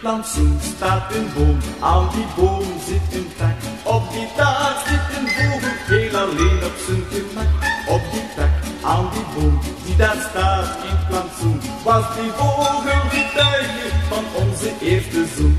plantsoen staat een boom, aan die boom zit een tak. Op die tak zit een vogel, heel alleen op zijn gemak. Op die tak, aan die boom, die daar staat in plantsoen, was die vogel getuige van onze eerste zoen.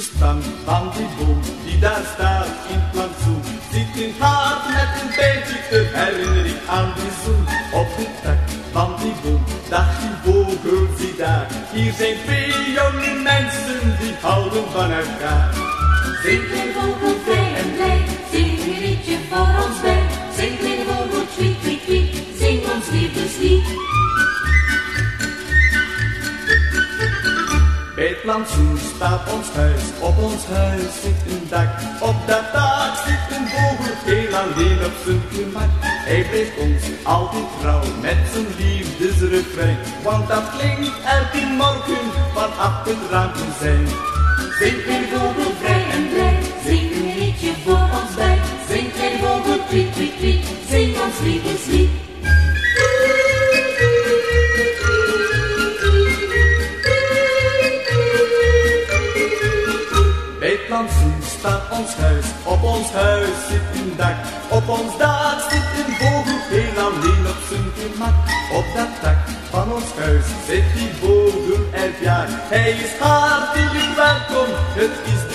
In de stam van die boom, die daar staat in plantsoen, zit een hart met een beetje herinnering aan die zoen. Op de tak van die boom, dacht die vogel, zie daar, hier zijn twee jonge mensen die houden van elkaar. Zing de vogel vrij en blij, zing een liedje voor ons bij. Zing de vogel tweet, tweet, tweet, zing ons liefdeslied. Bij het plantsoen staat ons huis, op ons huis zit een dak. Op dat dak zit een vogel, heel alleen op zijn gemak. Hij blijft ons altijd trouw met zijn liefdesrefrein. Want dat klinkt elke morgen van achter het raam te zijn. Zing de vogel vrij en blij, zing een liedje voor ons bij. Zing de vogel tweet, tweet, tweet, zing ons liefdeslied. Plantsoen staat ons huis, op ons huis zit een dak. Op ons dak zit een vogel, heel alleen op zijn gemak. Op dat dak van ons huis zit die vogel elk jaar. Hij is hartelijk welkom, het is.